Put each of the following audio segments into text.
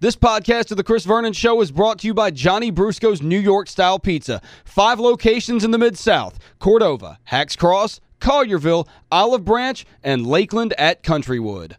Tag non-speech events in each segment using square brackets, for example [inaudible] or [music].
This podcast of The Chris Vernon Show is brought to you by Johnny Brusco's New York-style pizza. Five locations in the Mid-South. Cordova, Hacks Cross, Collierville, Olive Branch, and Lakeland at Countrywood.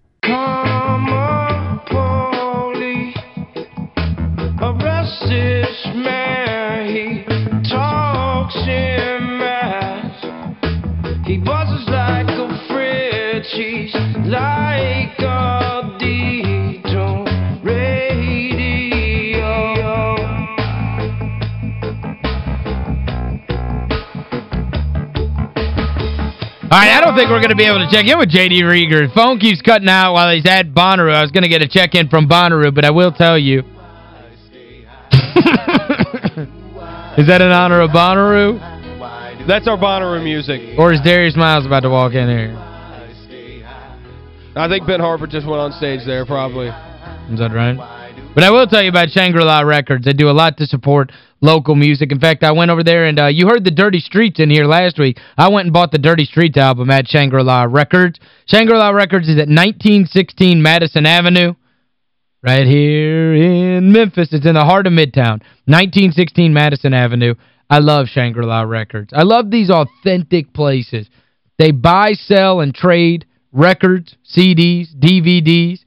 All right, I don't think we're going to be able to check in with J.D. Rieger. Phone keeps cutting out while he's at Bonnaroo. I was going to get a check-in from Bonnaroo, but I will tell you. [laughs] Is that in honor of Bonnaroo? That's our Bonnaroo music. Or is Darius Miles about to walk in here? I think Ben Harper just went on stage there, probably. Is that right? But I will tell you about Shangri-La Records. They do a lot to support local music. In fact, I went over there and uh, you heard the Dirty Streets in here last week. I went and bought the Dirty Streets album at Shangri-La Records. Shangri-La Records is at 1916 Madison Avenue. Right here in Memphis. It's in the heart of Midtown. 1916 Madison Avenue. I love Shangri-La Records. I love these authentic places. They buy, sell, and trade records, CDs, DVDs,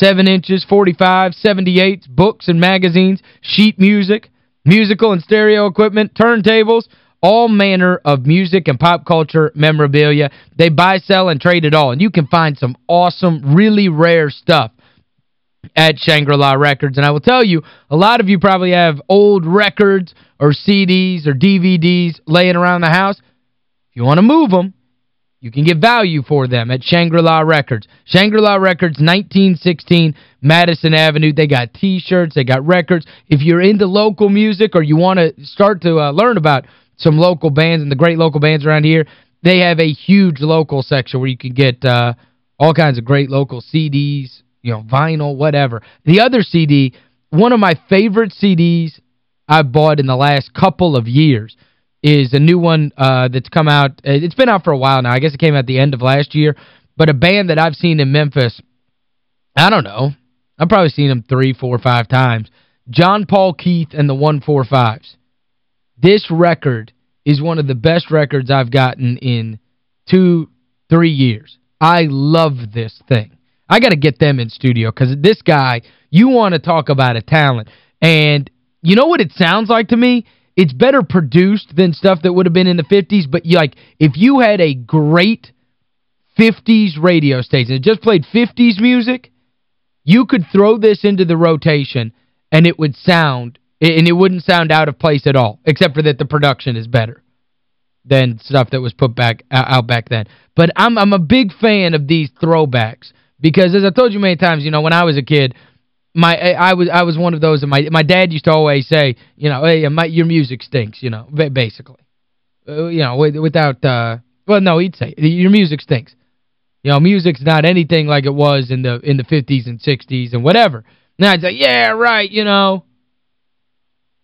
7 inches, 45, 78s, books and magazines, sheet music, musical and stereo equipment, turntables, all manner of music and pop culture memorabilia. They buy, sell, and trade it all. And you can find some awesome, really rare stuff at Shangri-La Records. And I will tell you, a lot of you probably have old records or CDs or DVDs laying around the house. If you want to move them, you can get value for them at Shangri-La Records. Shangri-La Records, 1916 Madison Avenue. They got T-shirts. They got records. If you're into local music or you want to start to uh, learn about some local bands and the great local bands around here, they have a huge local section where you can get uh, all kinds of great local CDs, you know, vinyl, whatever. The other CD, one of my favorite CDs I've bought in the last couple of years is a new one uh, that's come out. It's been out for a while now. I guess it came out the end of last year. But a band that I've seen in Memphis, I don't know. I've probably seen them three, four, five times. John Paul Keith and the 145s. This record is one of the best records I've gotten in two, three years. I love this thing. I got to get them in studio because this guy, you want to talk about a talent. And you know what it sounds like to me? It's better produced than stuff that would have been in the 50s, but you, like if you had a great 50s radio station that just played 50s music, you could throw this into the rotation and it would sound and it wouldn't sound out of place at all, except for that the production is better than stuff that was put back out back then. But I'm I'm a big fan of these throwbacks because as I told you many times, you know, when I was a kid, my I was I was one of those that my my dad used to always say, you know, hey, my, your music stinks, you know, basically. Uh, you know, without uh well no, he'd say your music stinks. You know, music's not anything like it was in the in the 50s and 60s and whatever. Now I'd say, yeah, right, you know,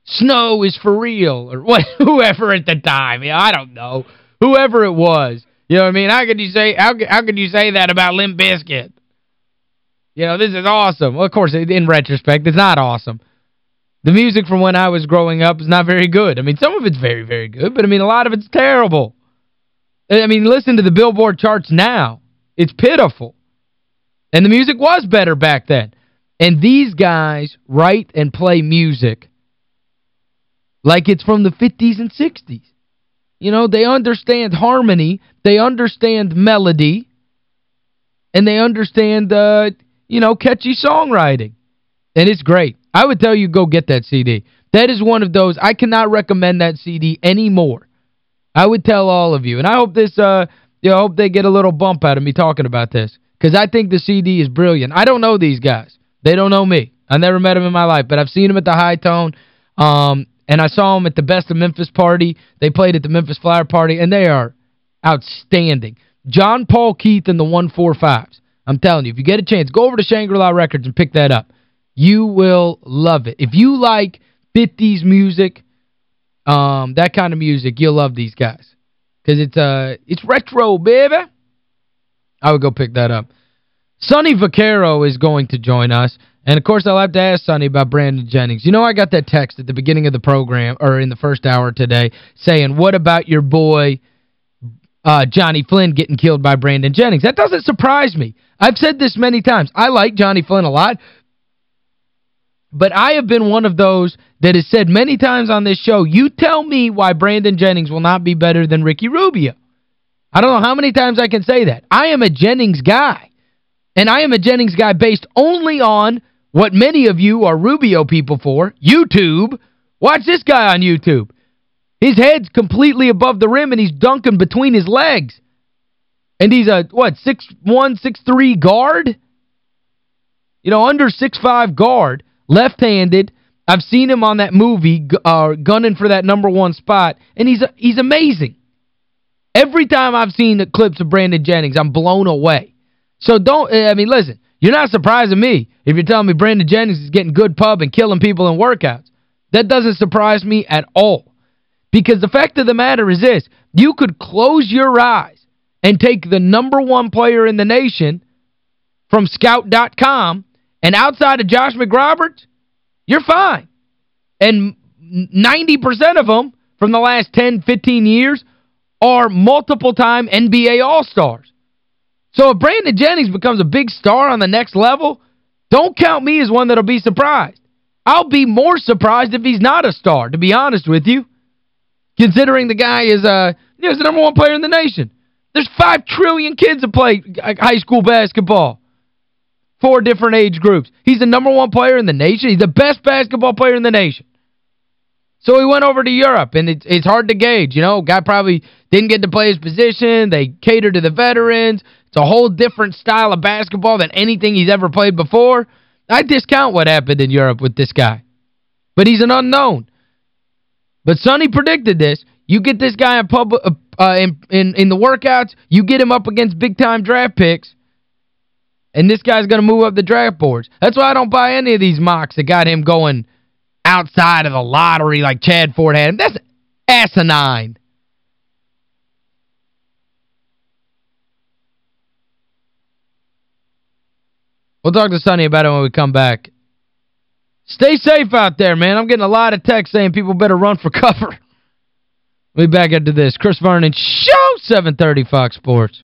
snow is for real or [laughs] what whoever at the time. Yeah, I don't know. Whoever it was. You know what I mean? How could you say how how could you say that about Limp Bizkit? You know, this is awesome. Well, of course, in retrospect, it's not awesome. The music from when I was growing up is not very good. I mean, some of it's very, very good, but I mean, a lot of it's terrible. I mean, listen to the Billboard charts now. It's pitiful. And the music was better back then. And these guys write and play music like it's from the 50s and 60s. You know, they understand harmony, they understand melody, and they understand, uh, you know, catchy songwriting. And it's great. I would tell you go get that CD. That is one of those, I cannot recommend that CD anymore. I would tell all of you. And I hope this, uh, you know, I hope they get a little bump out of me talking about this. Because I think the CD is brilliant. I don't know these guys. They don't know me. I never met them in my life, but I've seen them at the Hi-Tone. Um, and I saw them at the Best of Memphis party. They played at the Memphis Flyer party, and they are outstanding. John Paul Keith and the 145s. I'm telling you, if you get a chance, go over to Shangri-La Records and pick that up. You will love it. If you like 50s music, um, that kind of music, you'll love these guys. Because it's, uh, it's retro, baby. I would go pick that up. Sonny Vaccaro is going to join us. And, of course, I'll have to ask Sonny about Brandon Jennings. You know, I got that text at the beginning of the program, or in the first hour today, saying, what about your boy uh, Jonny Flynn getting killed by Brandon Jennings? That doesn't surprise me. I've said this many times. I like Jonny Flynn a lot. But I have been one of those that has said many times on this show, you tell me why Brandon Jennings will not be better than Ricky Rubio. I don't know how many times I can say that. I am a Jennings guy. And I am a Jennings guy based only on what many of you are Rubio people for, YouTube. Watch this guy on YouTube. His head's completely above the rim and he's dunking between his legs. And he's a, what, 6'1", 6'3", guard? You know, under 6'5", guard, left-handed. I've seen him on that movie, uh, gunning for that number one spot, and he's he's amazing. Every time I've seen the clips of Brandon Jennings, I'm blown away. So don't, I mean, listen, you're not surprising me if you're telling me Brandon Jennings is getting good pub and killing people in workouts. That doesn't surprise me at all. Because the fact of the matter is this, you could close your eyes and take the number one player in the nation from Scout.com, and outside of Josh McRoberts, you're fine. And 90% of them from the last 10, 15 years are multiple-time NBA All-Stars. So if Brandon Jennings becomes a big star on the next level, don't count me as one that'll be surprised. I'll be more surprised if he's not a star, to be honest with you. Considering the guy is uh, he's the number one player in the nation. There's five trillion kids that play high school basketball. Four different age groups. He's the number one player in the nation. He's the best basketball player in the nation. So he went over to Europe, and it's, it's hard to gauge. You know, guy probably didn't get to play his position. They cater to the veterans. It's a whole different style of basketball than anything he's ever played before. I discount what happened in Europe with this guy. But he's an unknown. But Sonny predicted this. You get this guy in, public, uh, uh, in, in, in the workouts, you get him up against big-time draft picks, and this guy's going to move up the draft boards. That's why I don't buy any of these mocks that got him going outside of the lottery like Chad Ford had him. That's asinine. We'll talk to Sonny about it when we come back. Stay safe out there, man. I'm getting a lot of texts saying people better run for [laughs] cover. Be back into this. Chris Vernon, Show 730 Fox Sports.